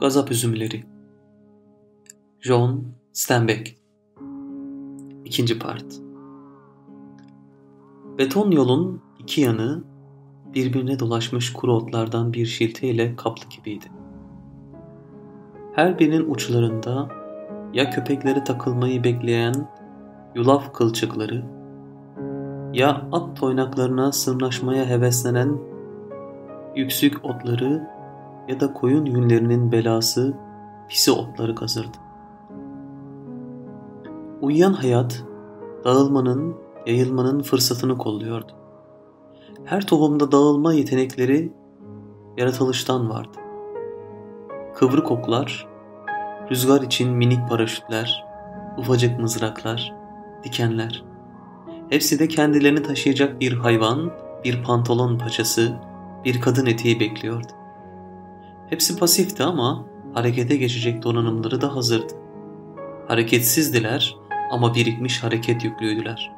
Gazap Üzümleri. John Steinbeck İkinci Part. Beton yolun iki yanı birbirine dolaşmış kuru otlardan bir şilteyle kaplı gibiydi. Her birinin uçlarında ya köpekleri takılmayı bekleyen yulaf kılçıkları ya at toynaklarına sırnaşmaya heveslenen yüksük otları ya da koyun yünlerinin belası pisi otları kazırdı. Uyuyan hayat dağılmanın, yayılmanın fırsatını kolluyordu. Her tohumda dağılma yetenekleri yaratılıştan vardı. Kıvrık oklar, rüzgar için minik paraşütler, ufacık mızraklar, dikenler. Hepsi de kendilerini taşıyacak bir hayvan, bir pantolon paçası, bir kadın eteği bekliyordu. Hepsi pasifti ama harekete geçecek donanımları da hazırdı. Hareketsizdiler ama birikmiş hareket yüklüydüler.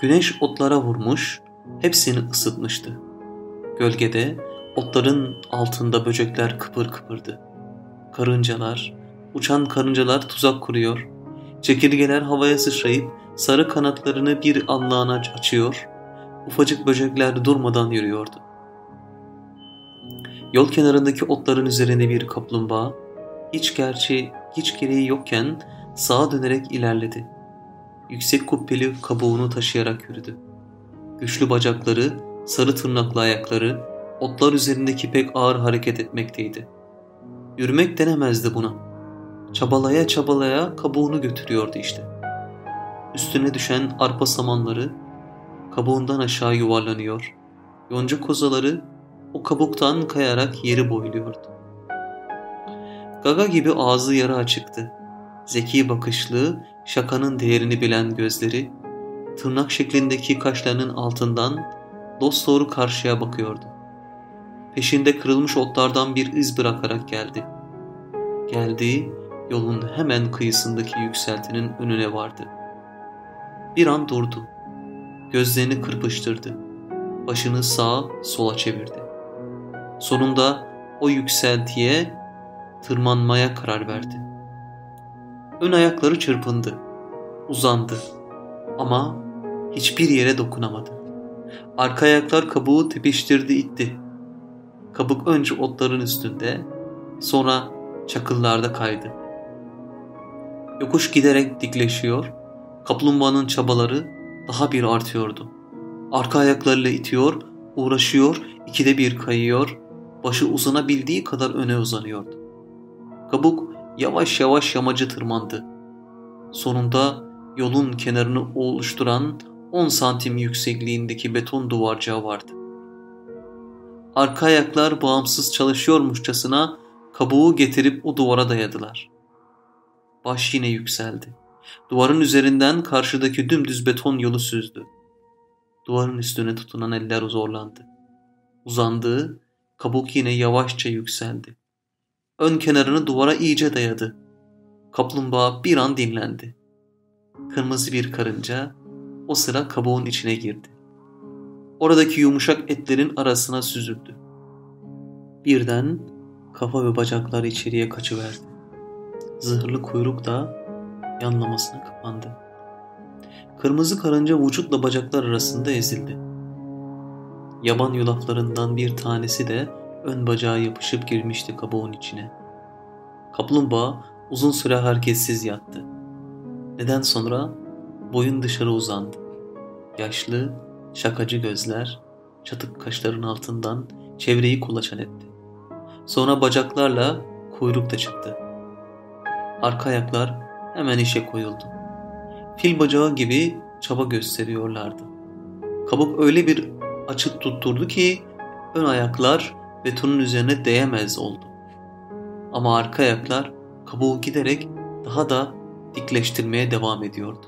Güneş otlara vurmuş, hepsini ısıtmıştı. Gölgede otların altında böcekler kıpır kıpırdı. Karıncalar, uçan karıncalar tuzak kuruyor. Çekirgeler havaya sıçrayıp sarı kanatlarını bir anlığına açıyor. Ufacık böcekler durmadan yürüyordu. Yol kenarındaki otların üzerinde bir kaplumbağa, hiç gerçi hiç gereği yokken sağa dönerek ilerledi. Yüksek kubbeli kabuğunu taşıyarak yürüdü. Güçlü bacakları, sarı tırnaklı ayakları, otlar üzerindeki pek ağır hareket etmekteydi. Yürümek denemezdi buna. Çabalaya çabalaya kabuğunu götürüyordu işte. Üstüne düşen arpa samanları kabuğundan aşağı yuvarlanıyor. Yonca kozaları o kabuktan kayarak yeri boyluyordu. Gaga gibi ağzı yarı açıktı. Zeki bakışlı, şakanın değerini bilen gözleri, tırnak şeklindeki kaşlarının altından dosdoğru karşıya bakıyordu. Peşinde kırılmış otlardan bir iz bırakarak geldi. Geldiği yolun hemen kıyısındaki yükseltinin önüne vardı. Bir an durdu. Gözlerini kırpıştırdı. Başını sağa sola çevirdi. Sonunda o yükseltiye tırmanmaya karar verdi. Ön ayakları çırpındı, uzandı ama hiçbir yere dokunamadı. Arka ayaklar kabuğu tepiştirdi itti. Kabuk önce otların üstünde, sonra çakıllarda kaydı. Yokuş giderek dikleşiyor, kaplumbağanın çabaları daha bir artıyordu. Arka ayaklarıyla itiyor, uğraşıyor, ikide bir kayıyor, başı uzanabildiği kadar öne uzanıyordu. Kabuk yavaş yavaş yamacı tırmandı. Sonunda yolun kenarını oluşturan 10 santim yüksekliğindeki beton duvarcağı vardı. Arka ayaklar bağımsız çalışıyormuşçasına kabuğu getirip o duvara dayadılar. Baş yine yükseldi. Duvarın üzerinden karşıdaki dümdüz beton yolu süzdü. Duvarın üstüne tutunan eller zorlandı. Uzandığı, kabuk yine yavaşça yükseldi. Ön kenarını duvara iyice dayadı. Kaplumbağa bir an dinlendi. Kırmızı bir karınca o sıra kabuğun içine girdi. Oradaki yumuşak etlerin arasına süzüldü. Birden kafa ve bacaklar içeriye kaçıverdi. Zırhlı kuyruk da yanlamasına kapandı. Kırmızı karınca vücutla bacaklar arasında ezildi. Yaban yulaflarından bir tanesi de ön bacağı yapışıp girmişti kabuğun içine. Kaplumbağa uzun süre hareketsiz yattı. Neden sonra boyun dışarı uzandı. Yaşlı, şakacı gözler çatık kaşların altından çevreyi kulaçan etti. Sonra bacaklarla kuyruk da çıktı. Arka ayaklar hemen işe koyuldu. Fil bacağı gibi çaba gösteriyorlardı. Kabuk öyle bir açık tutturdu ki ön ayaklar betonun üzerine değemez oldu. Ama arka ayaklar kabuğu giderek daha da dikleştirmeye devam ediyordu.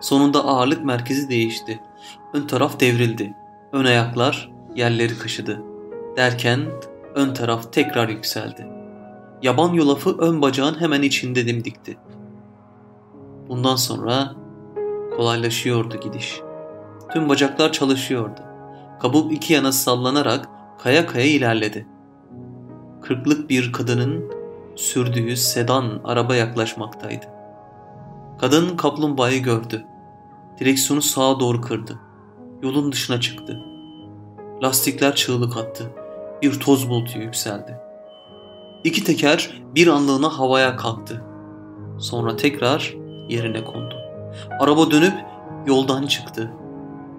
Sonunda ağırlık merkezi değişti. Ön taraf devrildi. Ön ayaklar yerleri kaşıdı. Derken ön taraf tekrar yükseldi. Yaban yulafı ön bacağın hemen içinde dimdikti. Bundan sonra kolaylaşıyordu gidiş. Tüm bacaklar çalışıyordu. Kabuk iki yana sallanarak kaya kaya ilerledi. kırklık bir kadının sürdüğü sedan araba yaklaşmaktaydı. Kadın kaplumbağayı gördü. Direksiyonu sağa doğru kırdı. Yolun dışına çıktı. Lastikler çığlık attı. Bir toz bulutu yükseldi. İki teker bir anlığına havaya kalktı. Sonra tekrar yerine kondu. Araba dönüp yoldan çıktı.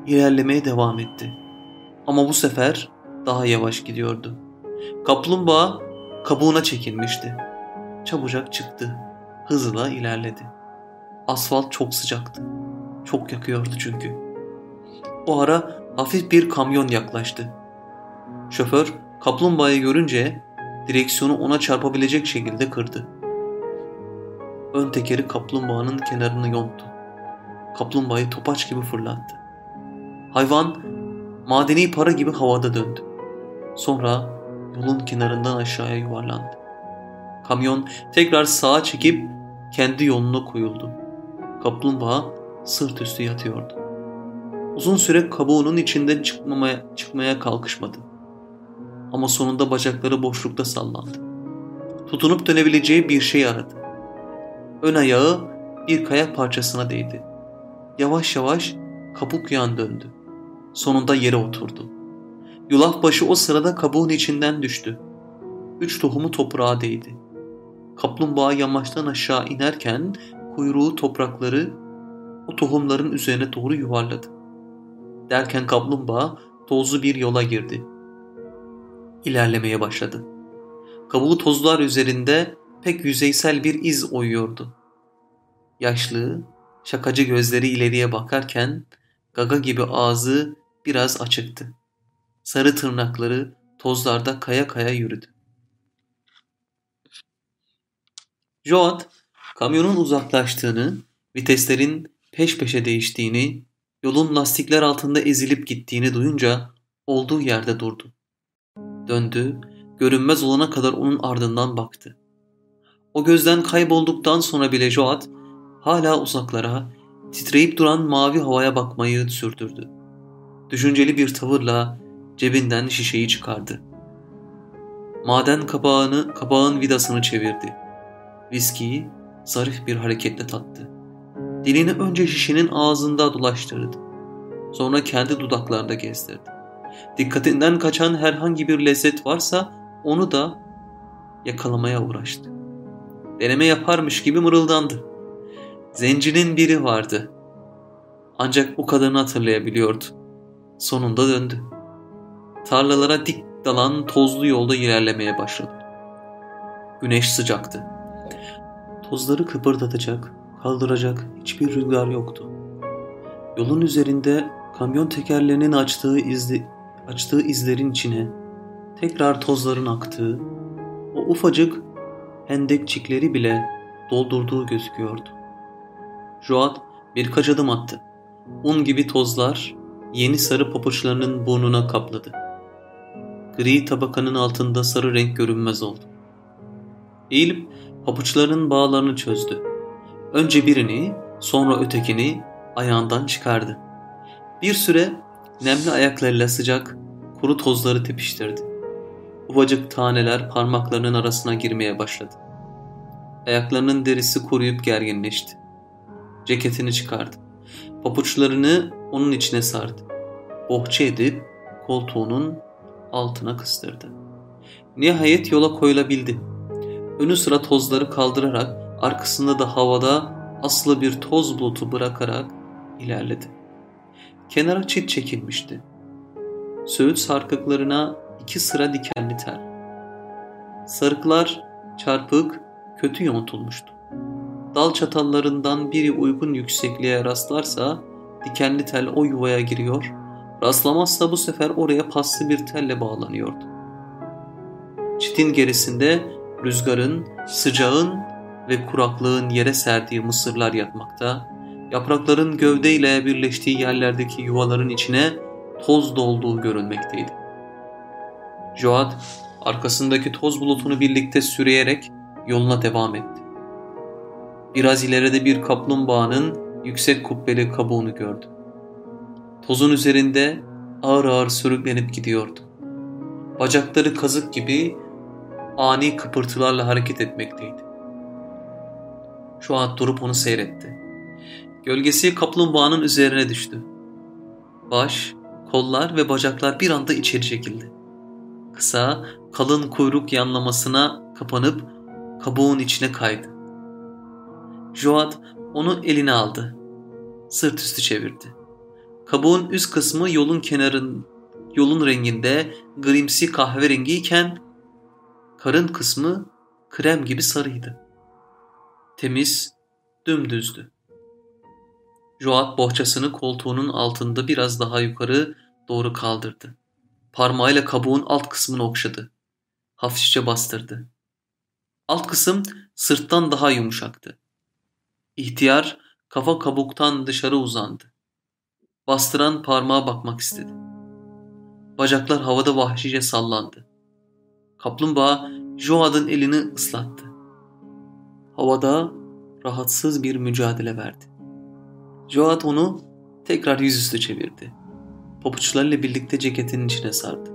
İlerlemeye devam etti. Ama bu sefer daha yavaş gidiyordu. Kaplumbağa kabuğuna çekilmişti. Çabucak çıktı. Hızla ilerledi. Asfalt çok sıcaktı. Çok yakıyordu çünkü. O ara hafif bir kamyon yaklaştı. Şoför kaplumbağayı görünce direksiyonu ona çarpabilecek şekilde kırdı. Ön tekeri kaplumbağanın kenarını yonttu. Kaplumbağayı topaç gibi fırlattı. Hayvan madeni para gibi havada döndü. Sonra yolun kenarından aşağıya yuvarlandı. Kamyon tekrar sağa çekip kendi yoluna koyuldu. Kaplumbağa sırt üstü yatıyordu. Uzun süre kabuğunun içinden çıkmamaya, çıkmaya kalkışmadı. Ama sonunda bacakları boşlukta sallandı. Tutunup dönebileceği bir şey aradı. Ön ayağı bir kaya parçasına değdi. Yavaş yavaş kabuk yan döndü. Sonunda yere oturdu. Yulaf başı o sırada kabuğun içinden düştü. Üç tohumu toprağa değdi. Kaplumbağa yamaçtan aşağı inerken kuyruğu toprakları o tohumların üzerine doğru yuvarladı. Derken kaplumbağa tozlu bir yola girdi. İlerlemeye başladı. Kabuğu tozlar üzerinde pek yüzeysel bir iz oyuyordu. Yaşlı, şakacı gözleri ileriye bakarken gaga gibi ağzı biraz açıktı. Sarı tırnakları tozlarda kaya kaya yürüdü. Joat, kamyonun uzaklaştığını, viteslerin peş peşe değiştiğini, yolun lastikler altında ezilip gittiğini duyunca olduğu yerde durdu. Döndü, görünmez olana kadar onun ardından baktı. O gözden kaybolduktan sonra bile Joat hala uzaklara, titreyip duran mavi havaya bakmayı sürdürdü. Düşünceli bir tavırla cebinden şişeyi çıkardı. Maden kapağını, kapağın vidasını çevirdi. Viskiyi zarif bir hareketle tattı. Dilini önce şişenin ağzında dolaştırdı. Sonra kendi dudaklarında gezdirdi. Dikkatinden kaçan herhangi bir lezzet varsa onu da yakalamaya uğraştı. Deneme yaparmış gibi mırıldandı. Zencinin biri vardı. Ancak o kadını hatırlayabiliyordu. Sonunda döndü. Tarlalara dik dalan tozlu yolda ilerlemeye başladı. Güneş sıcaktı. Tozları kıpırdatacak, kaldıracak hiçbir rüzgar yoktu. Yolun üzerinde kamyon tekerlerinin açtığı, izli, açtığı izlerin içine tekrar tozların aktığı, o ufacık hendekçikleri bile doldurduğu gözüküyordu. Joat birkaç adım attı. Un gibi tozlar yeni sarı papuçlarının burnuna kapladı. Gri tabakanın altında sarı renk görünmez oldu. Eğilip papuçlarının bağlarını çözdü. Önce birini, sonra ötekini ayağından çıkardı. Bir süre nemli ayaklarıyla sıcak, kuru tozları tepiştirdi. Ufacık taneler parmaklarının arasına girmeye başladı. Ayaklarının derisi kuruyup gerginleşti. Ceketini çıkardı. Papuçlarını onun içine sardı. Bohça edip koltuğunun altına kıstırdı. Nihayet yola koyulabildi. Önü sıra tozları kaldırarak arkasında da havada aslı bir toz bulutu bırakarak ilerledi. Kenara çit çekilmişti. Söğüt sarkıklarına iki sıra dikenli tel. Sarıklar çarpık, kötü yontulmuştu. Dal çatallarından biri uygun yüksekliğe rastlarsa dikenli tel o yuvaya giriyor, rastlamazsa bu sefer oraya paslı bir telle bağlanıyordu. Çitin gerisinde rüzgarın, sıcağın ve kuraklığın yere serdiği mısırlar yatmakta, yaprakların gövdeyle birleştiği yerlerdeki yuvaların içine toz dolduğu görünmekteydi. Joad arkasındaki toz bulutunu birlikte sürüyerek yoluna devam etti. Biraz ileride bir kaplumbağanın yüksek kubbeli kabuğunu gördü. Tozun üzerinde ağır ağır sürüklenip gidiyordu. Bacakları kazık gibi ani kıpırtılarla hareket etmekteydi. Şu an durup onu seyretti. Gölgesi kaplumbağanın üzerine düştü. Baş, kollar ve bacaklar bir anda içeri çekildi. Kısa, kalın kuyruk yanlamasına kapanıp kabuğun içine kaydı. Joat onu eline aldı. Sırt üstü çevirdi. Kabuğun üst kısmı yolun kenarın yolun renginde grimsi kahverengiyken karın kısmı krem gibi sarıydı. Temiz, dümdüzdü. Joat bohçasını koltuğunun altında biraz daha yukarı doğru kaldırdı. Parmağıyla kabuğun alt kısmını okşadı. Hafifçe bastırdı. Alt kısım sırttan daha yumuşaktı. İhtiyar kafa kabuktan dışarı uzandı. Bastıran parmağa bakmak istedi. Bacaklar havada vahşice sallandı. Kaplumbağa Joad'ın elini ıslattı. Havada rahatsız bir mücadele verdi. Joad onu tekrar yüzüstü çevirdi. Papuçlarıyla birlikte ceketinin içine sardı.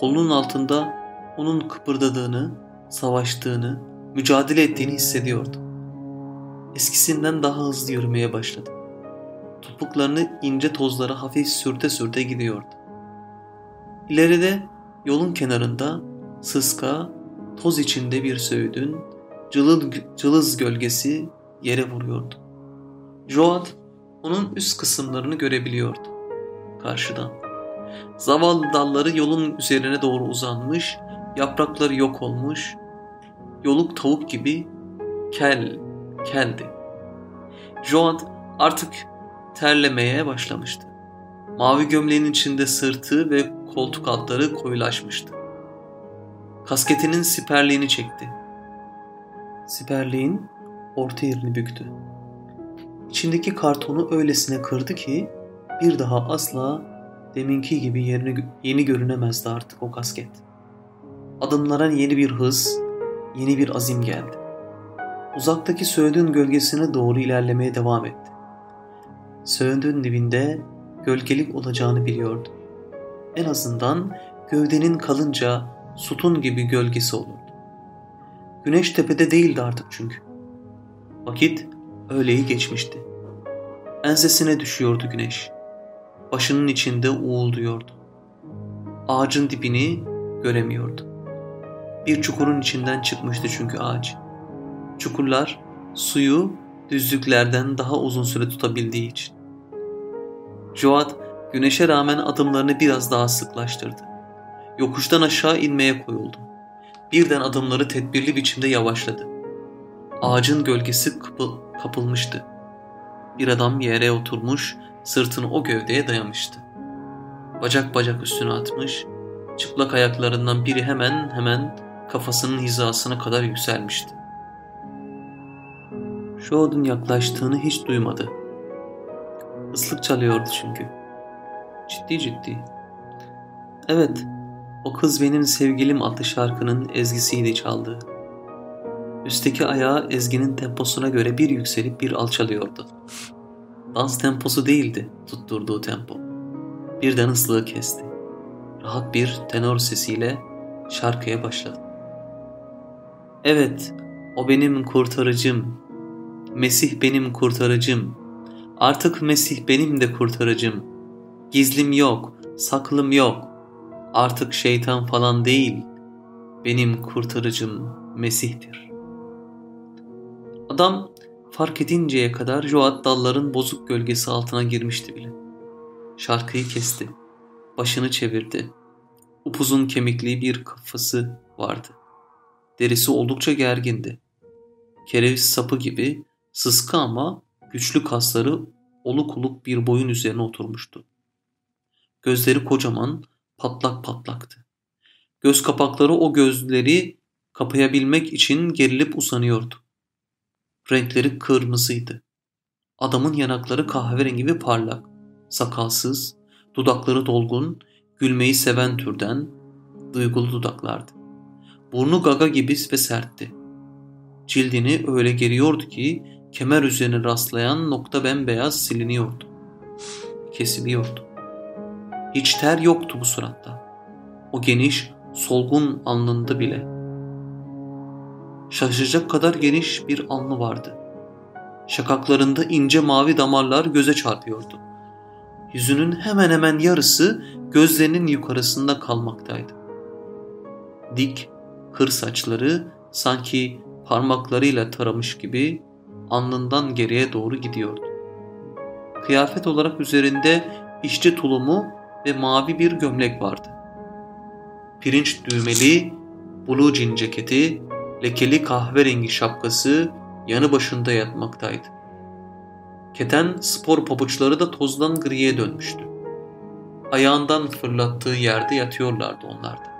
Kolunun altında onun kıpırdadığını, savaştığını, mücadele ettiğini hissediyordu. Eskisinden daha hızlı yürümeye başladı. Topuklarını ince tozlara hafif sürte sürte gidiyordu. İleride yolun kenarında sıska, toz içinde bir söğüdün cılız, cılız gölgesi yere vuruyordu. Joad onun üst kısımlarını görebiliyordu karşıdan. Zavallı dalları yolun üzerine doğru uzanmış, yaprakları yok olmuş, yoluk tavuk gibi kel, keldi. Joad artık terlemeye başlamıştı. Mavi gömleğin içinde sırtı ve koltuk altları koyulaşmıştı. Kasketinin siperliğini çekti. Siperliğin orta yerini büktü. İçindeki kartonu öylesine kırdı ki bir daha asla deminki gibi yerini, yeni görünemezdi artık o kasket. Adımlara yeni bir hız, yeni bir azim geldi. Uzaktaki söğüdün gölgesine doğru ilerlemeye devam etti. Söğüdün dibinde gölgelik olacağını biliyordu. En azından gövdenin kalınca sütun gibi gölgesi olurdu. Güneş tepede değildi artık çünkü. Vakit öğleyi geçmişti. Ensesine düşüyordu güneş. Başının içinde uğulduyordu. Ağacın dibini göremiyordu. Bir çukurun içinden çıkmıştı çünkü ağaç. Çukurlar suyu düzlüklerden daha uzun süre tutabildiği için. Joat güneşe rağmen adımlarını biraz daha sıklaştırdı. Yokuştan aşağı inmeye koyuldu. Birden adımları tedbirli biçimde yavaşladı. Ağacın gölgesi kapı, kapılmıştı. Bir adam yere oturmuş, sırtını o gövdeye dayamıştı. Bacak bacak üstüne atmış, çıplak ayaklarından biri hemen hemen kafasının hizasına kadar yükselmişti. Odun yaklaştığını hiç duymadı. Islık çalıyordu çünkü. Ciddi ciddi. Evet, o kız benim sevgilim adlı şarkının ezgisiydi çaldığı. Üstteki ayağı ezginin temposuna göre bir yükselip bir alçalıyordu. Dans temposu değildi tutturduğu tempo. Birden ıslığı kesti. Rahat bir tenor sesiyle şarkıya başladı. Evet, o benim kurtarıcım. Mesih benim kurtarıcım. Artık Mesih benim de kurtarıcım. Gizlim yok, saklım yok. Artık şeytan falan değil. Benim kurtarıcım Mesih'tir. Adam fark edinceye kadar Joat dalların bozuk gölgesi altına girmişti bile. Şarkıyı kesti. Başını çevirdi. Upuzun kemikli bir kafası vardı. Derisi oldukça gergindi. Kereviz sapı gibi sıska ama güçlü kasları oluk oluk bir boyun üzerine oturmuştu. Gözleri kocaman, patlak patlaktı. Göz kapakları o gözleri kapayabilmek için gerilip usanıyordu. Renkleri kırmızıydı. Adamın yanakları kahverengi ve parlak, sakalsız, dudakları dolgun, gülmeyi seven türden, duygulu dudaklardı. Burnu gaga gibi ve sertti. Cildini öyle geriyordu ki kemer üzerine rastlayan nokta bembeyaz siliniyordu. Kesiliyordu. Hiç ter yoktu bu suratta. O geniş, solgun alnında bile. şaşacak kadar geniş bir alnı vardı. Şakaklarında ince mavi damarlar göze çarpıyordu. Yüzünün hemen hemen yarısı gözlerinin yukarısında kalmaktaydı. Dik, kır saçları sanki parmaklarıyla taramış gibi alnından geriye doğru gidiyordu. Kıyafet olarak üzerinde işçi tulumu ve mavi bir gömlek vardı. Pirinç düğmeli, blue jean ceketi, lekeli kahverengi şapkası yanı başında yatmaktaydı. Keten spor pabuçları da tozdan griye dönmüştü. Ayağından fırlattığı yerde yatıyorlardı onlar da.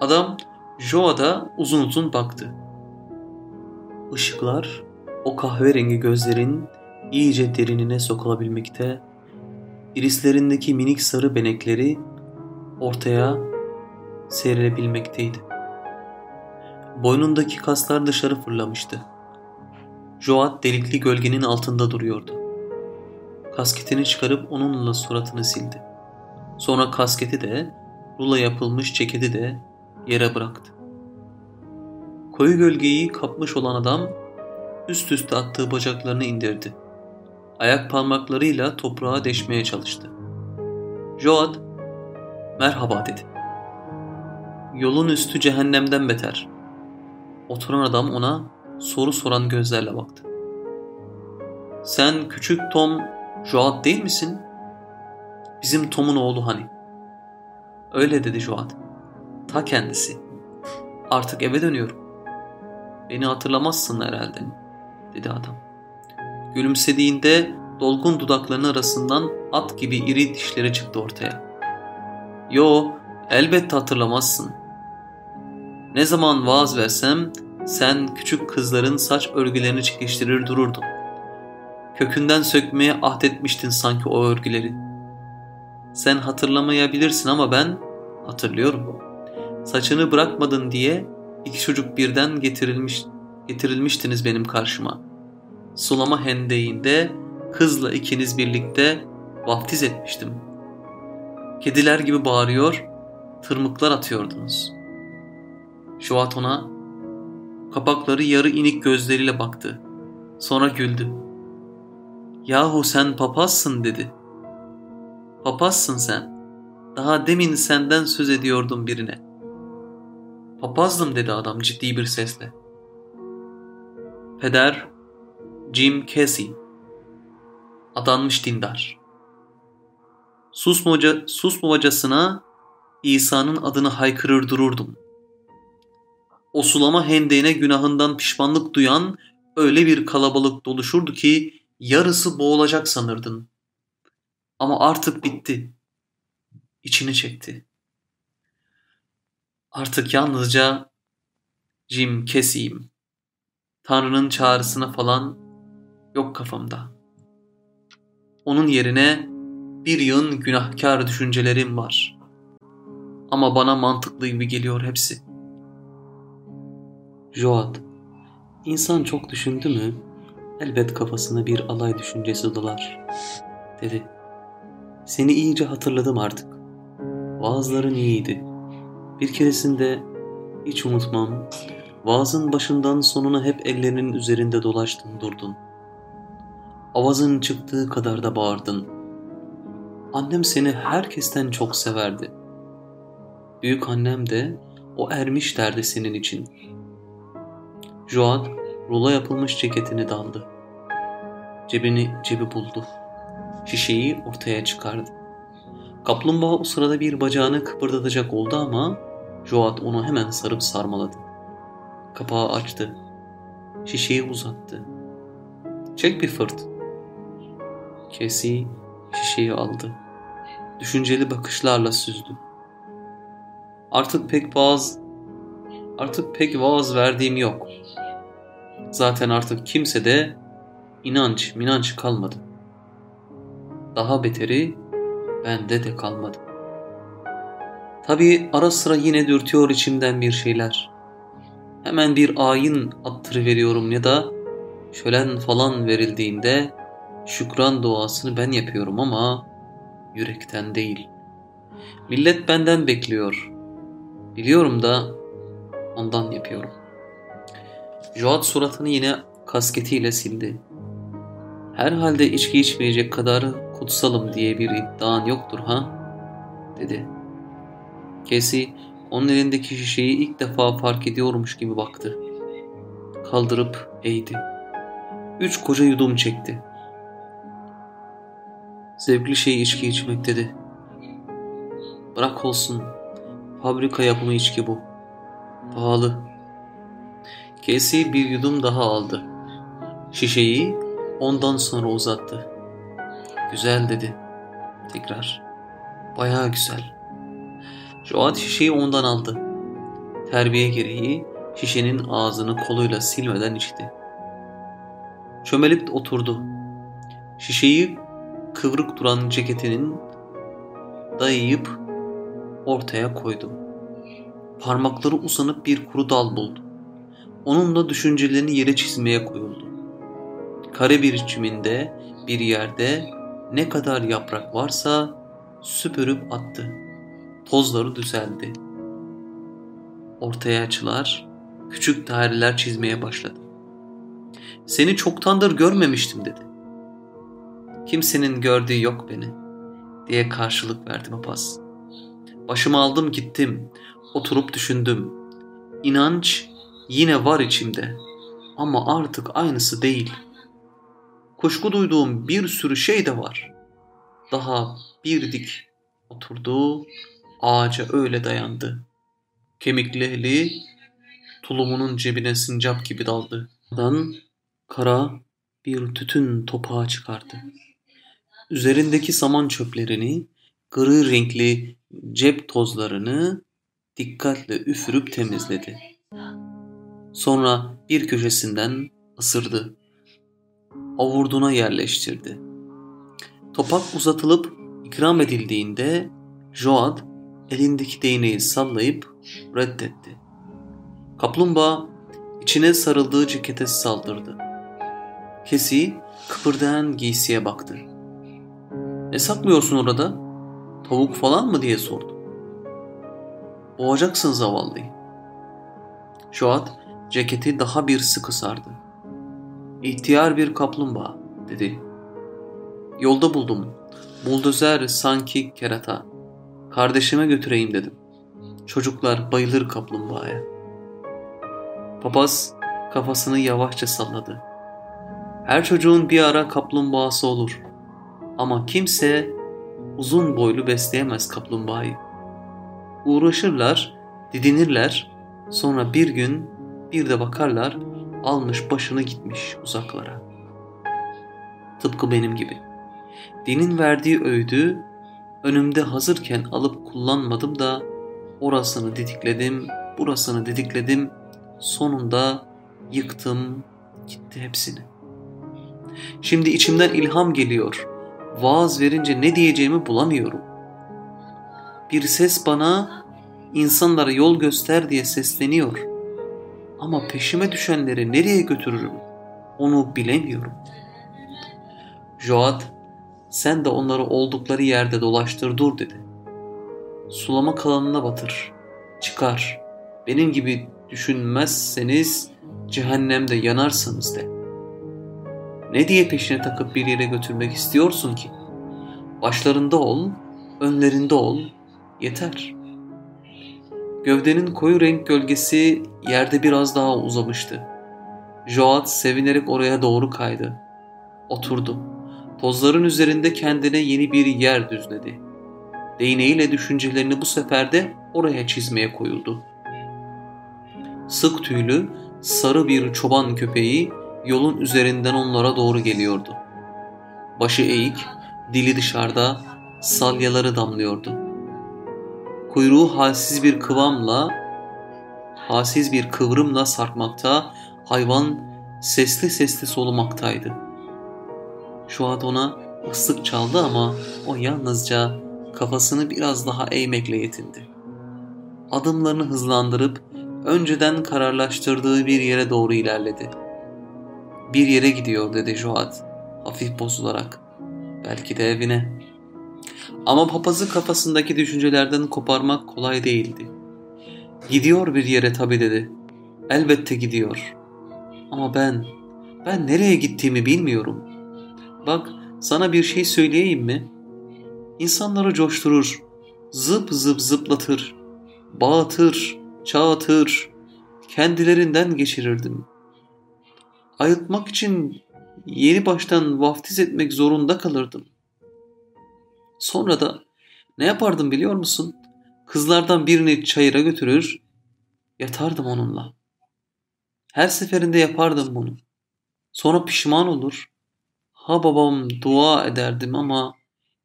Adam Joa'da uzun uzun baktı. Işıklar o kahverengi gözlerin iyice derinine sokulabilmekte, irislerindeki minik sarı benekleri ortaya serilebilmekteydi. Boynundaki kaslar dışarı fırlamıştı. Joat delikli gölgenin altında duruyordu. Kasketini çıkarıp onunla suratını sildi. Sonra kasketi de, rula yapılmış ceketi de yere bıraktı. Koyu gölgeyi kapmış olan adam üst üste attığı bacaklarını indirdi. Ayak parmaklarıyla toprağa deşmeye çalıştı. Joad, merhaba dedi. Yolun üstü cehennemden beter. Oturan adam ona soru soran gözlerle baktı. Sen küçük Tom Joad değil misin? Bizim Tom'un oğlu hani. Öyle dedi Joad. Ta kendisi. Artık eve dönüyorum. Beni hatırlamazsın herhalde, dedi adam. Gülümsediğinde dolgun dudaklarının arasından at gibi iri dişleri çıktı ortaya. Yo, elbette hatırlamazsın. Ne zaman vaaz versem sen küçük kızların saç örgülerini çekiştirir dururdun. Kökünden sökmeye ahdetmiştin sanki o örgüleri. Sen hatırlamayabilirsin ama ben hatırlıyorum. Saçını bırakmadın diye iki çocuk birden getirilmiş getirilmiştiniz benim karşıma. Sulama hendeğinde kızla ikiniz birlikte vaftiz etmiştim. Kediler gibi bağırıyor, tırmıklar atıyordunuz. Şuat ona kapakları yarı inik gözleriyle baktı. Sonra güldü. Yahu sen papazsın dedi. Papazsın sen. Daha demin senden söz ediyordum birine. Papazdım dedi adam ciddi bir sesle. Peder Jim Casey adanmış dindar. Susmaca, susmacasına İsa'nın adını haykırır dururdum. O sulama hendeğine günahından pişmanlık duyan öyle bir kalabalık doluşurdu ki yarısı boğulacak sanırdın. Ama artık bitti. İçini çekti. Artık yalnızca Jim Keseyim. Tanrı'nın çağrısına falan yok kafamda. Onun yerine bir yığın günahkar düşüncelerim var. Ama bana mantıklı gibi geliyor hepsi. Joad, insan çok düşündü mü elbet kafasına bir alay düşüncesi dolar, dedi. Seni iyice hatırladım artık. Vaazların iyiydi. Bir keresinde hiç unutmam, vaazın başından sonuna hep ellerinin üzerinde dolaştın durdun. Avazın çıktığı kadar da bağırdın. Annem seni herkesten çok severdi. Büyük annem de o ermiş derdi senin için. Joad rula yapılmış ceketini daldı. Cebini cebi buldu. Şişeyi ortaya çıkardı. Kaplumbağa o sırada bir bacağını kıpırdatacak oldu ama Joat onu hemen sarıp sarmaladı. Kapağı açtı. Şişeyi uzattı. Çek bir fırt. Kesi şişeyi aldı. Düşünceli bakışlarla süzdü. Artık pek vaaz artık pek vaaz verdiğim yok. Zaten artık kimse de inanç minanç kalmadı. Daha beteri bende de kalmadı. Tabii ara sıra yine dürtüyor içimden bir şeyler. Hemen bir ayin veriyorum ya da şölen falan verildiğinde şükran duasını ben yapıyorum ama yürekten değil. Millet benden bekliyor. Biliyorum da ondan yapıyorum. Joat suratını yine kasketiyle sildi. Herhalde içki içmeyecek kadar kutsalım diye bir iddian yoktur ha? dedi. Casey onun elindeki şişeyi ilk defa fark ediyormuş gibi baktı. Kaldırıp eğdi. Üç koca yudum çekti. Zevkli şey içki içmek dedi. Bırak olsun. Fabrika yapımı içki bu. Pahalı. Casey bir yudum daha aldı. Şişeyi ondan sonra uzattı. Güzel dedi. Tekrar. Bayağı güzel. Joat şişeyi ondan aldı. Terbiye gereği şişenin ağzını koluyla silmeden içti. Çömelip oturdu. Şişeyi kıvrık duran ceketinin dayayıp ortaya koydu. Parmakları uzanıp bir kuru dal buldu. Onunla düşüncelerini yere çizmeye koyuldu. Kare bir çiminde bir yerde ne kadar yaprak varsa süpürüp attı. Tozları düzeldi. Ortaya açılar, küçük daireler çizmeye başladı. Seni çoktandır görmemiştim dedi. Kimsenin gördüğü yok beni diye karşılık verdi papaz. Başımı aldım gittim, oturup düşündüm. İnanç yine var içimde ama artık aynısı değil. Kuşku duyduğum bir sürü şey de var. Daha bir dik oturdu, ağaca öyle dayandı. Kemikli eli tulumunun cebine sincap gibi daldı. Dan kara bir tütün topağı çıkardı. Üzerindeki saman çöplerini, gri renkli cep tozlarını dikkatle üfürüp temizledi. Sonra bir köşesinden ısırdı. Avurduna yerleştirdi. Topak uzatılıp ikram edildiğinde Joad elindeki değneği sallayıp reddetti. Kaplumbağa içine sarıldığı cekete saldırdı. Kesi kıpırdayan giysiye baktı. Ne saklıyorsun orada? Tavuk falan mı diye sordu. Boğacaksın zavallıyı. Şuat ceketi daha bir sıkı sardı. İhtiyar bir kaplumbağa dedi. Yolda buldum. Buldozer sanki kerata. Kardeşime götüreyim dedim. Çocuklar bayılır kaplumbağaya. Papaz kafasını yavaşça salladı. Her çocuğun bir ara kaplumbağası olur. Ama kimse uzun boylu besleyemez kaplumbağayı. Uğraşırlar, didinirler, sonra bir gün bir de bakarlar almış başını gitmiş uzaklara. Tıpkı benim gibi. Dinin verdiği öğüdü önümde hazırken alıp kullanmadım da orasını didikledim, burasını didikledim, sonunda yıktım, gitti hepsini. Şimdi içimden ilham geliyor. Vaaz verince ne diyeceğimi bulamıyorum. Bir ses bana insanlara yol göster diye sesleniyor. Ama peşime düşenleri nereye götürürüm onu bilemiyorum. Joat sen de onları oldukları yerde dolaştır dur dedi. Sulama kalanına batır. Çıkar. Benim gibi düşünmezseniz cehennemde yanarsınız de. Ne diye peşine takıp bir yere götürmek istiyorsun ki? Başlarında ol, önlerinde ol, yeter. Gövdenin koyu renk gölgesi yerde biraz daha uzamıştı. Joat sevinerek oraya doğru kaydı. Oturdu. Tozların üzerinde kendine yeni bir yer düzledi. Değneğiyle düşüncelerini bu sefer de oraya çizmeye koyuldu. Sık tüylü, sarı bir çoban köpeği yolun üzerinden onlara doğru geliyordu. Başı eğik, dili dışarıda, salyaları damlıyordu. Kuyruğu halsiz bir kıvamla, halsiz bir kıvrımla sarkmakta, hayvan sesli sesli solumaktaydı. Şu an ona ıslık çaldı ama o yalnızca kafasını biraz daha eğmekle yetindi. Adımlarını hızlandırıp önceden kararlaştırdığı bir yere doğru ilerledi. Bir yere gidiyor dedi Joat hafif bozularak. Belki de evine. Ama papazı kafasındaki düşüncelerden koparmak kolay değildi. Gidiyor bir yere tabi dedi. Elbette gidiyor. Ama ben, ben nereye gittiğimi bilmiyorum. Bak sana bir şey söyleyeyim mi? İnsanları coşturur, zıp zıp zıplatır, bağıtır, çağıtır, kendilerinden geçirirdim. Ayıltmak için yeni baştan vaftiz etmek zorunda kalırdım. Sonra da ne yapardım biliyor musun? Kızlardan birini çayıra götürür, yatardım onunla. Her seferinde yapardım bunu. Sonra pişman olur. Ha babam dua ederdim ama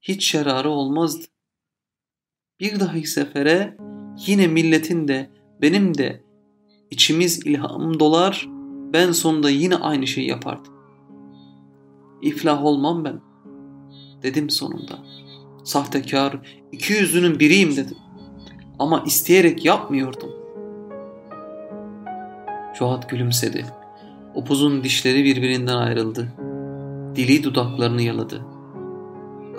hiç yararı olmazdı. Bir dahaki sefere yine milletin de benim de içimiz ilham dolar, ben sonunda yine aynı şeyi yapardım. İflah olmam ben, dedim sonunda. Sahtekar, iki yüzünün biriyim dedim. Ama isteyerek yapmıyordum. Fuat gülümsedi. Upuzun dişleri birbirinden ayrıldı. Dili dudaklarını yaladı.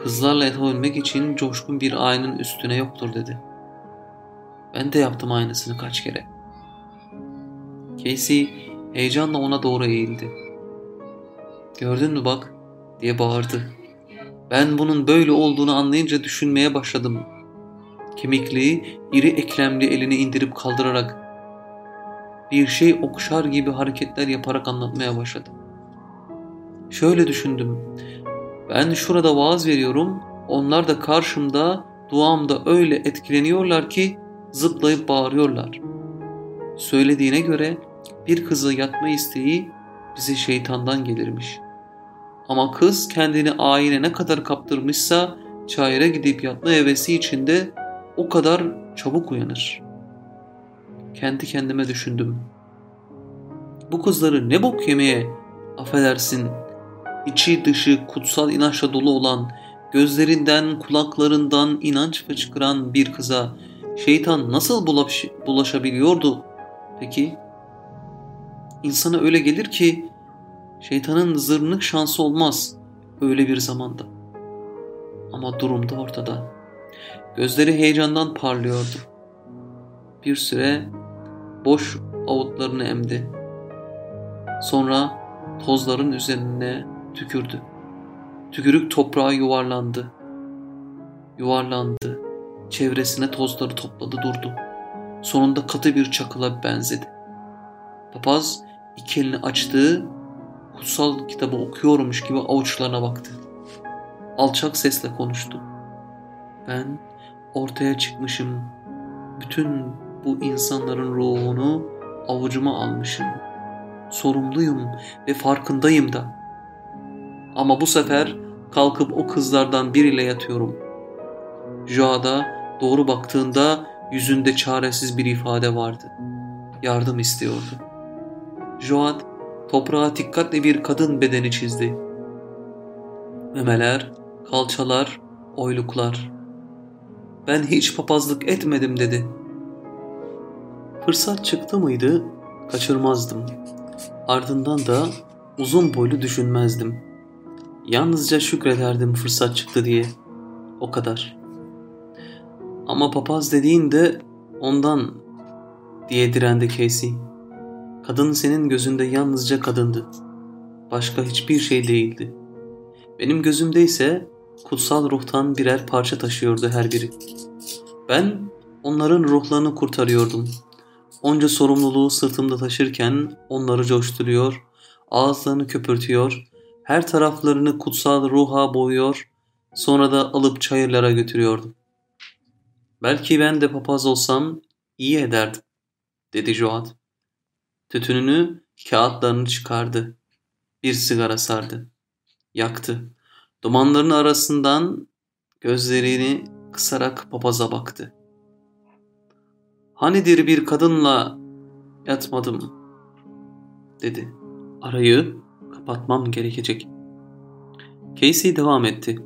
Kızlarla yatabilmek için coşkun bir ayının üstüne yoktur dedi. Ben de yaptım aynısını kaç kere. Casey heyecanla ona doğru eğildi. Gördün mü bak diye bağırdı. Ben bunun böyle olduğunu anlayınca düşünmeye başladım. Kemikli, iri eklemli elini indirip kaldırarak bir şey okşar gibi hareketler yaparak anlatmaya başladı. Şöyle düşündüm. Ben şurada vaaz veriyorum, onlar da karşımda, duamda öyle etkileniyorlar ki zıplayıp bağırıyorlar. Söylediğine göre bir kızı yatma isteği bize şeytandan gelirmiş. Ama kız kendini ayine ne kadar kaptırmışsa çayıra gidip yatma hevesi içinde o kadar çabuk uyanır. Kendi kendime düşündüm. Bu kızları ne bok yemeye affedersin içi dışı kutsal inançla dolu olan gözlerinden kulaklarından inanç fışkıran bir kıza şeytan nasıl bulaş bulaşabiliyordu peki? İnsana öyle gelir ki şeytanın zırnık şansı olmaz öyle bir zamanda. Ama durum da ortada. Gözleri heyecandan parlıyordu. Bir süre boş avutlarını emdi. Sonra tozların üzerine tükürdü. Tükürük toprağa yuvarlandı. Yuvarlandı. Çevresine tozları topladı durdu. Sonunda katı bir çakıla benzedi. Papaz iki elini açtığı kutsal kitabı okuyormuş gibi avuçlarına baktı. Alçak sesle konuştu. Ben ortaya çıkmışım. Bütün bu insanların ruhunu avucuma almışım. Sorumluyum ve farkındayım da. Ama bu sefer kalkıp o kızlardan biriyle yatıyorum. Joa'da doğru baktığında yüzünde çaresiz bir ifade vardı. Yardım istiyordu. Joad toprağa dikkatle bir kadın bedeni çizdi. Memeler, kalçalar, oyluklar. Ben hiç papazlık etmedim dedi. Fırsat çıktı mıydı kaçırmazdım. Ardından da uzun boylu düşünmezdim. Yalnızca şükrederdim fırsat çıktı diye. O kadar. Ama papaz dediğinde ondan diye direndi Casey. Kadın senin gözünde yalnızca kadındı. Başka hiçbir şey değildi. Benim gözümde ise kutsal ruhtan birer parça taşıyordu her biri. Ben onların ruhlarını kurtarıyordum. Onca sorumluluğu sırtımda taşırken onları coşturuyor, ağızlarını köpürtüyor, her taraflarını kutsal ruha boyuyor, sonra da alıp çayırlara götürüyordum. Belki ben de papaz olsam iyi ederdim, dedi Joad. Tütününü, kağıtlarını çıkardı. Bir sigara sardı. Yaktı. Dumanların arasından gözlerini kısarak papaza baktı. Hanidir bir kadınla yatmadım dedi. Arayı kapatmam gerekecek. Casey devam etti.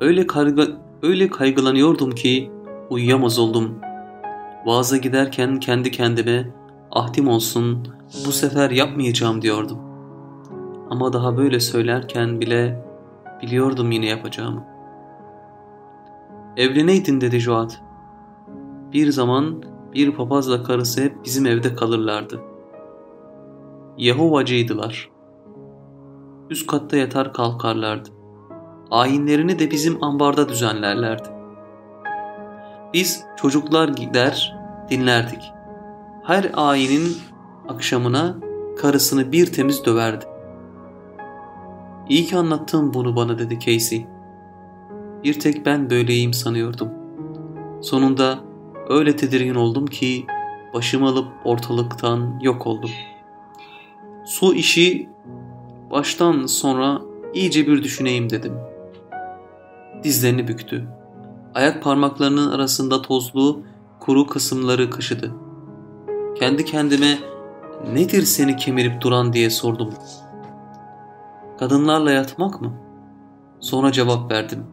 Öyle kaygı, öyle kaygılanıyordum ki uyuyamaz oldum. Vaaza giderken kendi kendime ahdim olsun bu sefer yapmayacağım diyordum. Ama daha böyle söylerken bile biliyordum yine yapacağımı. Evleneydin dedi Joad. Bir zaman bir papazla karısı hep bizim evde kalırlardı. Yehovacıydılar. Üst katta yatar kalkarlardı. Ayinlerini de bizim ambarda düzenlerlerdi. Biz çocuklar gider dinlerdik. Her ayinin akşamına karısını bir temiz döverdi. İyi ki anlattın bunu bana dedi Casey. Bir tek ben böyleyim sanıyordum. Sonunda öyle tedirgin oldum ki başımı alıp ortalıktan yok oldum. Su işi baştan sonra iyice bir düşüneyim dedim. Dizlerini büktü. Ayak parmaklarının arasında tozlu, kuru kısımları kaşıdı. Kendi kendime nedir seni kemirip duran diye sordum. Kadınlarla yatmak mı? Sonra cevap verdim.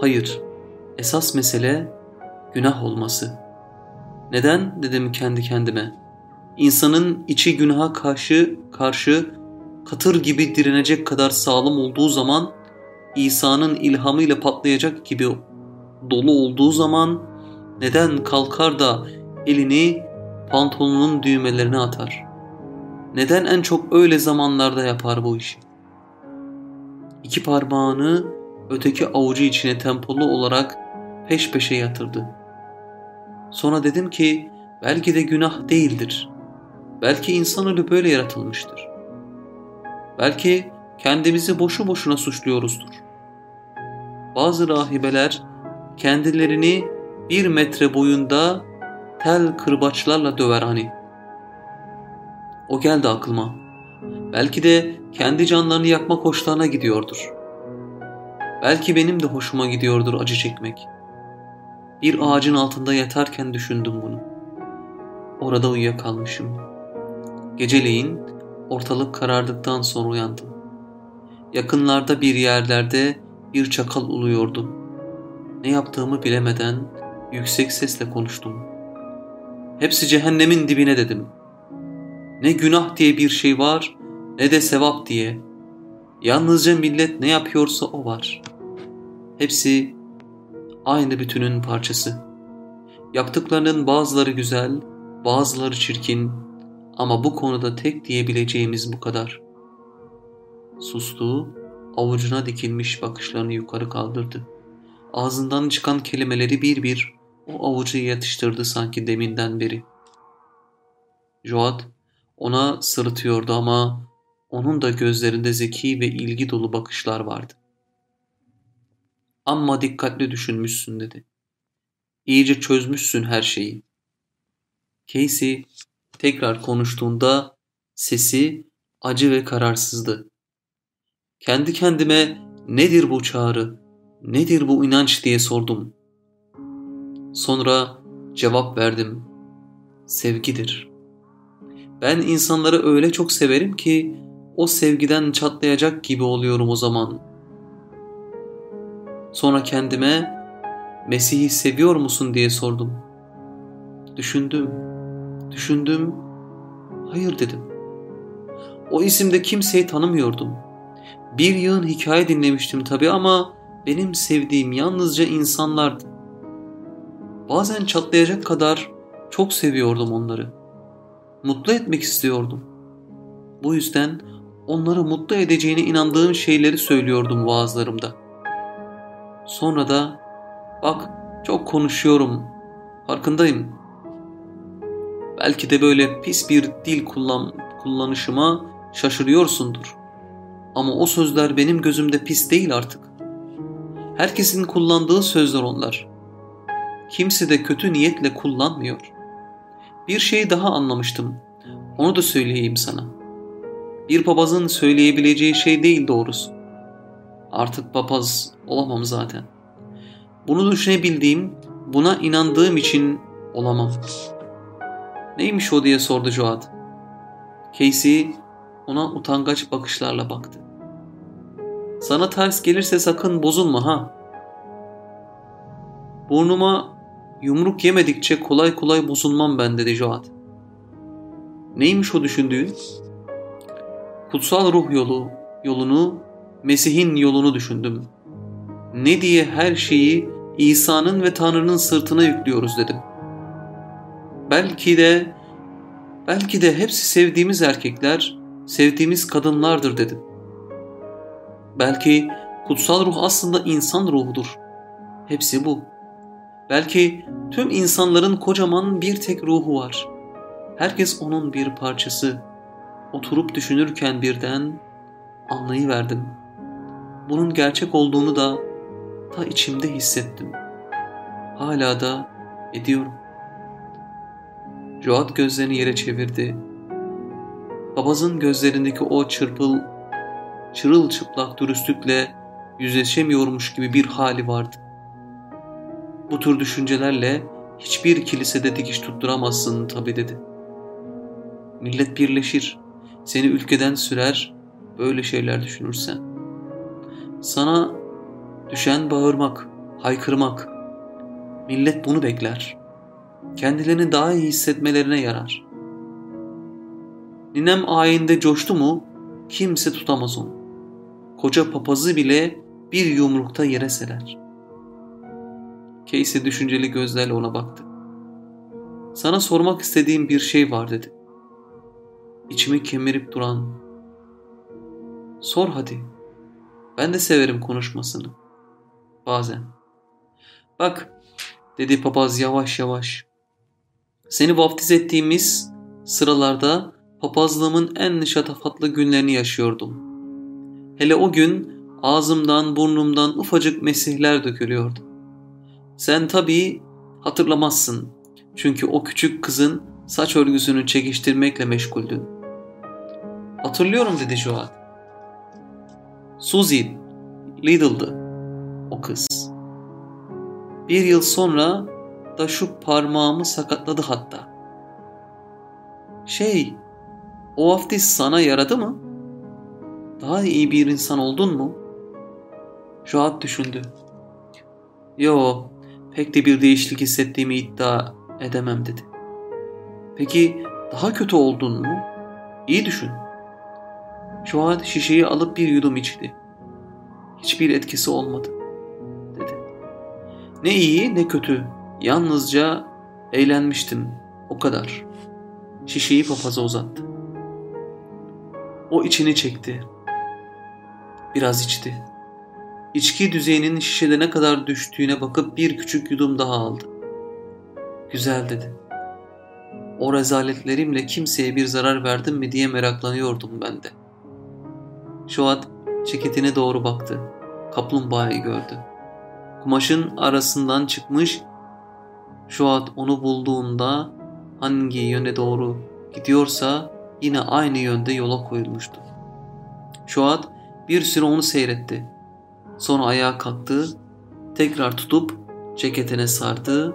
Hayır, esas mesele günah olması. Neden dedim kendi kendime. İnsanın içi günaha karşı karşı katır gibi direnecek kadar sağlam olduğu zaman İsa'nın ilhamıyla patlayacak gibi dolu olduğu zaman neden kalkar da elini pantolonun düğmelerine atar? Neden en çok öyle zamanlarda yapar bu işi? İki parmağını öteki avucu içine tempolu olarak peş peşe yatırdı. Sonra dedim ki belki de günah değildir. Belki insanoğlu böyle yaratılmıştır. Belki kendimizi boşu boşuna suçluyoruzdur. Bazı rahibeler kendilerini bir metre boyunda tel kırbaçlarla döver hani. O geldi aklıma. Belki de kendi canlarını yakmak hoşlarına gidiyordur. Belki benim de hoşuma gidiyordur acı çekmek. Bir ağacın altında yatarken düşündüm bunu. Orada uyuyakalmışım. Geceleyin ortalık karardıktan sonra uyandım. Yakınlarda bir yerlerde bir çakal uluyordu. Ne yaptığımı bilemeden yüksek sesle konuştum. Hepsi cehennemin dibine dedim. Ne günah diye bir şey var ne de sevap diye. Yalnızca millet ne yapıyorsa o var. Hepsi aynı bütünün parçası. Yaptıklarının bazıları güzel, bazıları çirkin ama bu konuda tek diyebileceğimiz bu kadar. Sustu, avucuna dikilmiş bakışlarını yukarı kaldırdı. Ağzından çıkan kelimeleri bir bir o avucu yatıştırdı sanki deminden beri. Joad ona sırıtıyordu ama onun da gözlerinde zeki ve ilgi dolu bakışlar vardı. Amma dikkatli düşünmüşsün dedi. İyice çözmüşsün her şeyi. Casey tekrar konuştuğunda sesi acı ve kararsızdı. Kendi kendime nedir bu çağrı, nedir bu inanç diye sordum. Sonra cevap verdim. Sevgidir. Ben insanları öyle çok severim ki o sevgiden çatlayacak gibi oluyorum o zaman. Sonra kendime Mesih'i seviyor musun diye sordum. Düşündüm, düşündüm, hayır dedim. O isimde kimseyi tanımıyordum. Bir yığın hikaye dinlemiştim tabii ama benim sevdiğim yalnızca insanlardı. Bazen çatlayacak kadar çok seviyordum onları. Mutlu etmek istiyordum. Bu yüzden onları mutlu edeceğine inandığım şeyleri söylüyordum vaazlarımda. Sonra da bak çok konuşuyorum, farkındayım. Belki de böyle pis bir dil kullan, kullanışıma şaşırıyorsundur. Ama o sözler benim gözümde pis değil artık. Herkesin kullandığı sözler onlar. Kimse de kötü niyetle kullanmıyor. Bir şey daha anlamıştım. Onu da söyleyeyim sana. Bir papazın söyleyebileceği şey değil doğrusu. Artık papaz olamam zaten. Bunu düşünebildiğim, buna inandığım için olamam. Neymiş o diye sordu Joad. Casey ona utangaç bakışlarla baktı. Sana ters gelirse sakın bozulma ha. Burnuma yumruk yemedikçe kolay kolay bozulmam ben dedi Joad. Neymiş o düşündüğün? Kutsal ruh yolu, yolunu, Mesih'in yolunu düşündüm. Ne diye her şeyi İsa'nın ve Tanrı'nın sırtına yüklüyoruz dedim. Belki de, belki de hepsi sevdiğimiz erkekler sevdiğimiz kadınlardır dedim. Belki kutsal ruh aslında insan ruhudur. Hepsi bu. Belki tüm insanların kocaman bir tek ruhu var. Herkes onun bir parçası. Oturup düşünürken birden anlayıverdim. Bunun gerçek olduğunu da ta içimde hissettim. Hala da ediyorum. Joat gözlerini yere çevirdi. Babazın gözlerindeki o çırpıl, çırılçıplak dürüstlükle yüzleşemiyormuş gibi bir hali vardı. Bu tür düşüncelerle hiçbir kilisede dikiş tutturamazsın tabi dedi. Millet birleşir, seni ülkeden sürer, böyle şeyler düşünürsen. Sana düşen bağırmak, haykırmak. Millet bunu bekler. Kendilerini daha iyi hissetmelerine yarar. Ninem ayinde coştu mu kimse tutamaz onu. Koca papazı bile bir yumrukta yere serer. Casey düşünceli gözlerle ona baktı. Sana sormak istediğim bir şey var dedi. İçimi kemirip duran. Sor hadi. Ben de severim konuşmasını. Bazen. Bak dedi papaz yavaş yavaş. Seni vaftiz ettiğimiz sıralarda papazlığımın en şatafatlı günlerini yaşıyordum. Hele o gün ağzımdan burnumdan ufacık mesihler dökülüyordu. Sen tabii hatırlamazsın çünkü o küçük kızın saç örgüsünü çekiştirmekle meşguldün. Hatırlıyorum dedi Joat. Suzy Little'dı o kız. Bir yıl sonra da şu parmağımı sakatladı hatta. Şey, o vaftiz sana yaradı mı? Daha iyi bir insan oldun mu? Joat düşündü. Yo, pek de bir değişiklik hissettiğimi iddia edemem dedi. Peki daha kötü oldun mu? İyi düşün. Joat şişeyi alıp bir yudum içti. Hiçbir etkisi olmadı, dedi. Ne iyi ne kötü, yalnızca eğlenmiştim, o kadar. Şişeyi papaza uzattı. O içini çekti. Biraz içti. İçki düzeyinin şişede ne kadar düştüğüne bakıp bir küçük yudum daha aldı. Güzel dedi. O rezaletlerimle kimseye bir zarar verdim mi diye meraklanıyordum ben de. Şuat ceketine doğru baktı. Kaplumbağayı gördü. Kumaşın arasından çıkmış. Şuat onu bulduğunda hangi yöne doğru gidiyorsa yine aynı yönde yola koyulmuştu. Şuat bir süre onu seyretti. Sonra ayağa kalktı, tekrar tutup ceketine sardı,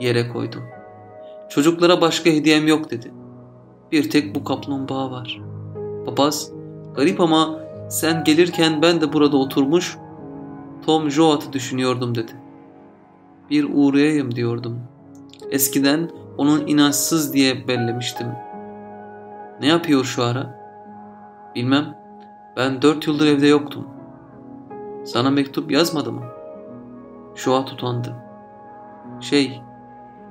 yere koydu. Çocuklara başka hediyem yok dedi. Bir tek bu kaplumbağa var. Papaz, garip ama sen gelirken ben de burada oturmuş Tom Joat'ı düşünüyordum dedi. Bir uğrayayım diyordum. Eskiden onun inançsız diye bellemiştim. Ne yapıyor şu ara? Bilmem. Ben dört yıldır evde yoktum. Sana mektup yazmadı mı? Şuat utandı. Şey,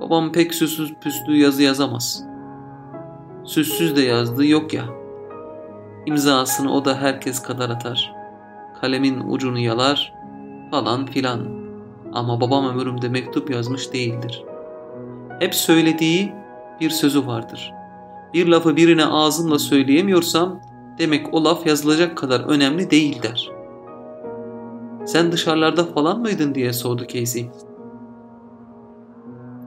babam pek süssüz püslü yazı yazamaz. Süssüz de yazdığı yok ya. İmzasını o da herkes kadar atar. Kalemin ucunu yalar falan filan. Ama babam ömrümde mektup yazmış değildir. Hep söylediği bir sözü vardır. Bir lafı birine ağzımla söyleyemiyorsam demek o laf yazılacak kadar önemli değil der. Sen dışarılarda falan mıydın diye sordu Casey.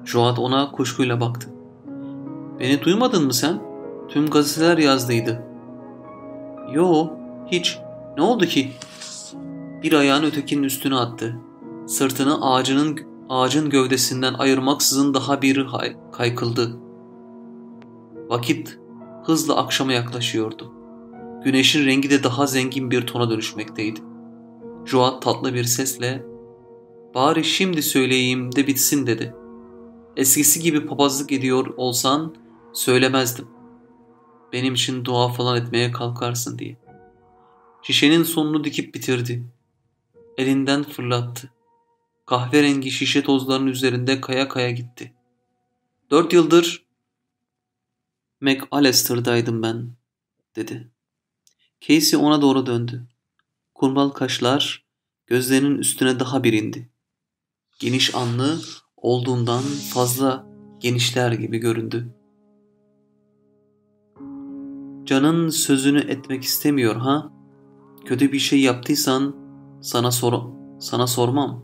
Joat ona kuşkuyla baktı. Beni duymadın mı sen? Tüm gazeteler yazdıydı. Yo, hiç. Ne oldu ki? Bir ayağını ötekinin üstüne attı. Sırtını ağacının ağacın gövdesinden ayırmaksızın daha bir kaykıldı. Vakit hızla akşama yaklaşıyordu. Güneşin rengi de daha zengin bir tona dönüşmekteydi. Joat tatlı bir sesle ''Bari şimdi söyleyeyim de bitsin'' dedi. ''Eskisi gibi papazlık ediyor olsan söylemezdim. Benim için dua falan etmeye kalkarsın diye.'' Şişenin sonunu dikip bitirdi. Elinden fırlattı. Kahverengi şişe tozlarının üzerinde kaya kaya gitti. Dört yıldır McAllister'daydım ben, dedi. Casey ona doğru döndü. Kurbal kaşlar gözlerinin üstüne daha bir indi. Geniş anlı olduğundan fazla genişler gibi göründü. Canın sözünü etmek istemiyor ha? Kötü bir şey yaptıysan sana sor sana sormam.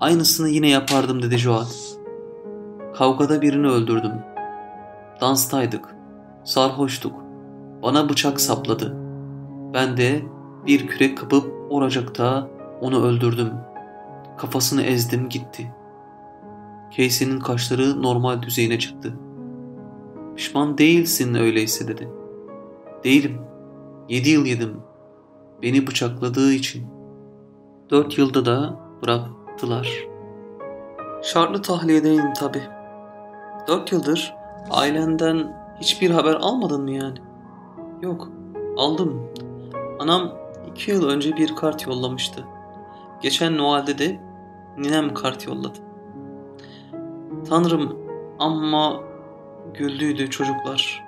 Aynısını yine yapardım dedi Joat. Kavgada birini öldürdüm. Danstaydık. Sarhoştuk. Bana bıçak sapladı. Ben de bir kürek kapıp oracıkta onu öldürdüm. Kafasını ezdim gitti. Casey'nin kaşları normal düzeyine çıktı. Pişman değilsin öyleyse dedi. Değilim. Yedi yıl yedim. Beni bıçakladığı için. Dört yılda da bıraktılar. Şartlı tahliyedeyim tabi. Dört yıldır ailenden hiçbir haber almadın mı yani? Yok. Aldım. Anam iki yıl önce bir kart yollamıştı. Geçen Noel'de de ninem kart yolladı. Tanrım ama güldüydü çocuklar.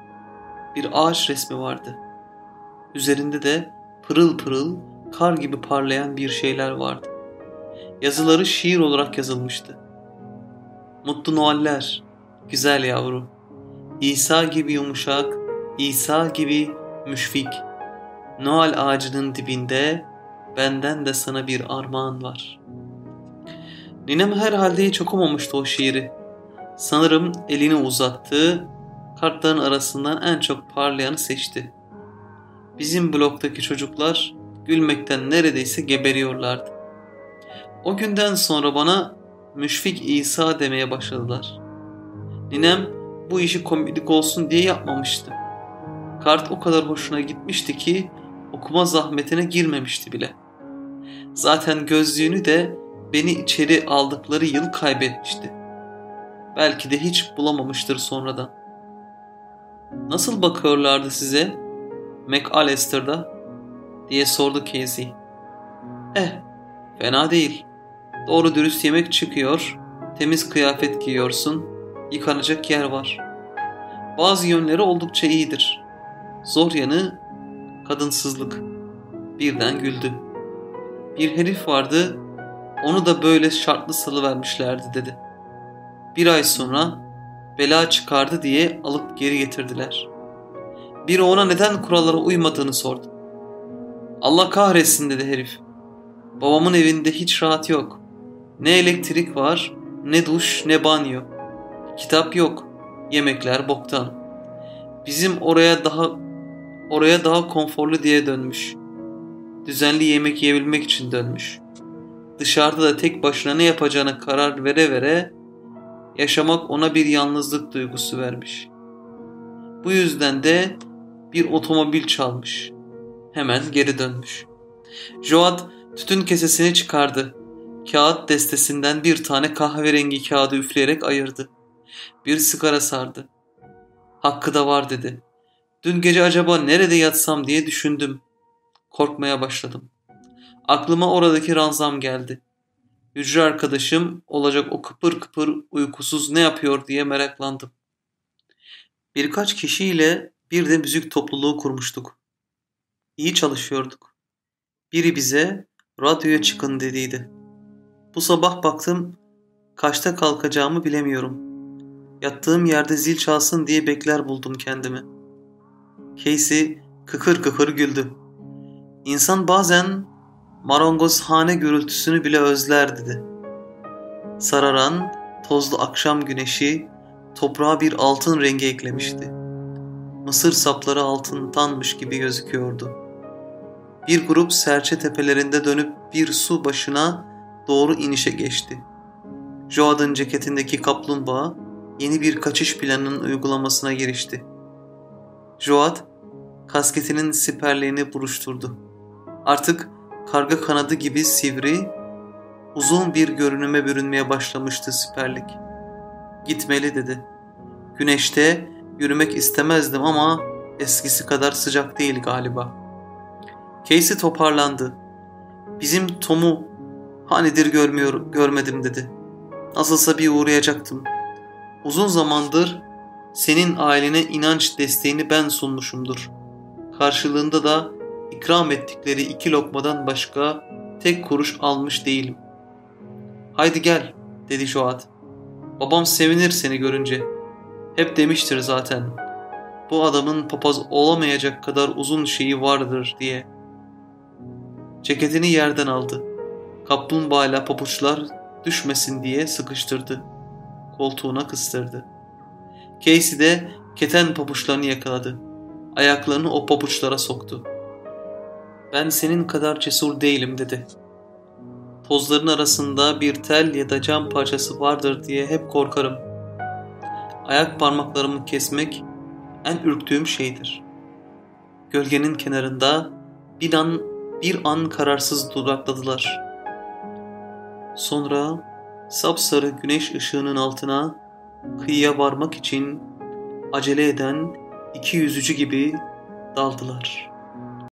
Bir ağaç resmi vardı. Üzerinde de pırıl pırıl kar gibi parlayan bir şeyler vardı. Yazıları şiir olarak yazılmıştı. Mutlu Noeller, güzel yavru. İsa gibi yumuşak, İsa gibi müşfik. Noel ağacının dibinde benden de sana bir armağan var. Ninem herhalde hiç okumamıştı o şiiri. Sanırım elini uzattı, kartların arasından en çok parlayanı seçti. Bizim bloktaki çocuklar gülmekten neredeyse geberiyorlardı. O günden sonra bana Müşfik İsa demeye başladılar. Ninem bu işi komiklik olsun diye yapmamıştı. Kart o kadar hoşuna gitmişti ki okuma zahmetine girmemişti bile. Zaten gözlüğünü de beni içeri aldıkları yıl kaybetmişti. Belki de hiç bulamamıştır sonradan. Nasıl bakıyorlardı size? McAllister'da diye sordu Casey. Eh, fena değil. Doğru dürüst yemek çıkıyor, temiz kıyafet giyiyorsun, yıkanacak yer var. Bazı yönleri oldukça iyidir. Zor yanı kadınsızlık. Birden güldü. Bir herif vardı, onu da böyle şartlı salı vermişlerdi dedi. Bir ay sonra bela çıkardı diye alıp geri getirdiler. Biri ona neden kurallara uymadığını sordu. Allah kahretsin dedi herif. Babamın evinde hiç rahat yok. Ne elektrik var, ne duş, ne banyo. Kitap yok. Yemekler boktan. Bizim oraya daha oraya daha konforlu diye dönmüş. Düzenli yemek yiyebilmek için dönmüş. Dışarıda da tek başına ne yapacağına karar vere vere yaşamak ona bir yalnızlık duygusu vermiş. Bu yüzden de bir otomobil çalmış. Hemen geri dönmüş. Joat tütün kesesini çıkardı. Kağıt destesinden bir tane kahverengi kağıdı üfleyerek ayırdı. Bir sigara sardı. Hakkı da var dedi. Dün gece acaba nerede yatsam diye düşündüm. Korkmaya başladım. Aklıma oradaki ranzam geldi. Hücre arkadaşım olacak o kıpır kıpır uykusuz ne yapıyor diye meraklandım. Birkaç kişiyle bir de müzik topluluğu kurmuştuk. İyi çalışıyorduk. Biri bize radyoya çıkın dediydi. Bu sabah baktım kaçta kalkacağımı bilemiyorum. Yattığım yerde zil çalsın diye bekler buldum kendimi. Casey kıkır kıkır güldü. İnsan bazen marangozhane gürültüsünü bile özler dedi. Sararan, tozlu akşam güneşi toprağa bir altın rengi eklemişti. Mısır sapları altındanmış gibi gözüküyordu. Bir grup serçe tepelerinde dönüp bir su başına doğru inişe geçti. Joad'ın ceketindeki kaplumbağa yeni bir kaçış planının uygulamasına girişti. Joad kasketinin siperliğini buruşturdu. Artık karga kanadı gibi sivri, uzun bir görünüme bürünmeye başlamıştı siperlik. Gitmeli dedi. Güneşte yürümek istemezdim ama eskisi kadar sıcak değil galiba. Casey toparlandı. Bizim Tom'u hanidir görmüyor, görmedim dedi. Nasılsa bir uğrayacaktım. Uzun zamandır senin ailene inanç desteğini ben sunmuşumdur. Karşılığında da ikram ettikleri iki lokmadan başka tek kuruş almış değilim. Haydi gel dedi Joat. Babam sevinir seni görünce. Hep demiştir zaten. Bu adamın papaz olamayacak kadar uzun şeyi vardır diye. Ceketini yerden aldı. Kaplumbağayla papuçlar düşmesin diye sıkıştırdı. Koltuğuna kıstırdı. Casey de keten papuçlarını yakaladı. Ayaklarını o papuçlara soktu. Ben senin kadar cesur değilim dedi. Tozların arasında bir tel ya da cam parçası vardır diye hep korkarım. Ayak parmaklarımı kesmek en ürktüğüm şeydir. Gölgenin kenarında bir an bir an kararsız durakladılar. Sonra sapsarı güneş ışığının altına kıyıya varmak için acele eden iki yüzücü gibi daldılar.''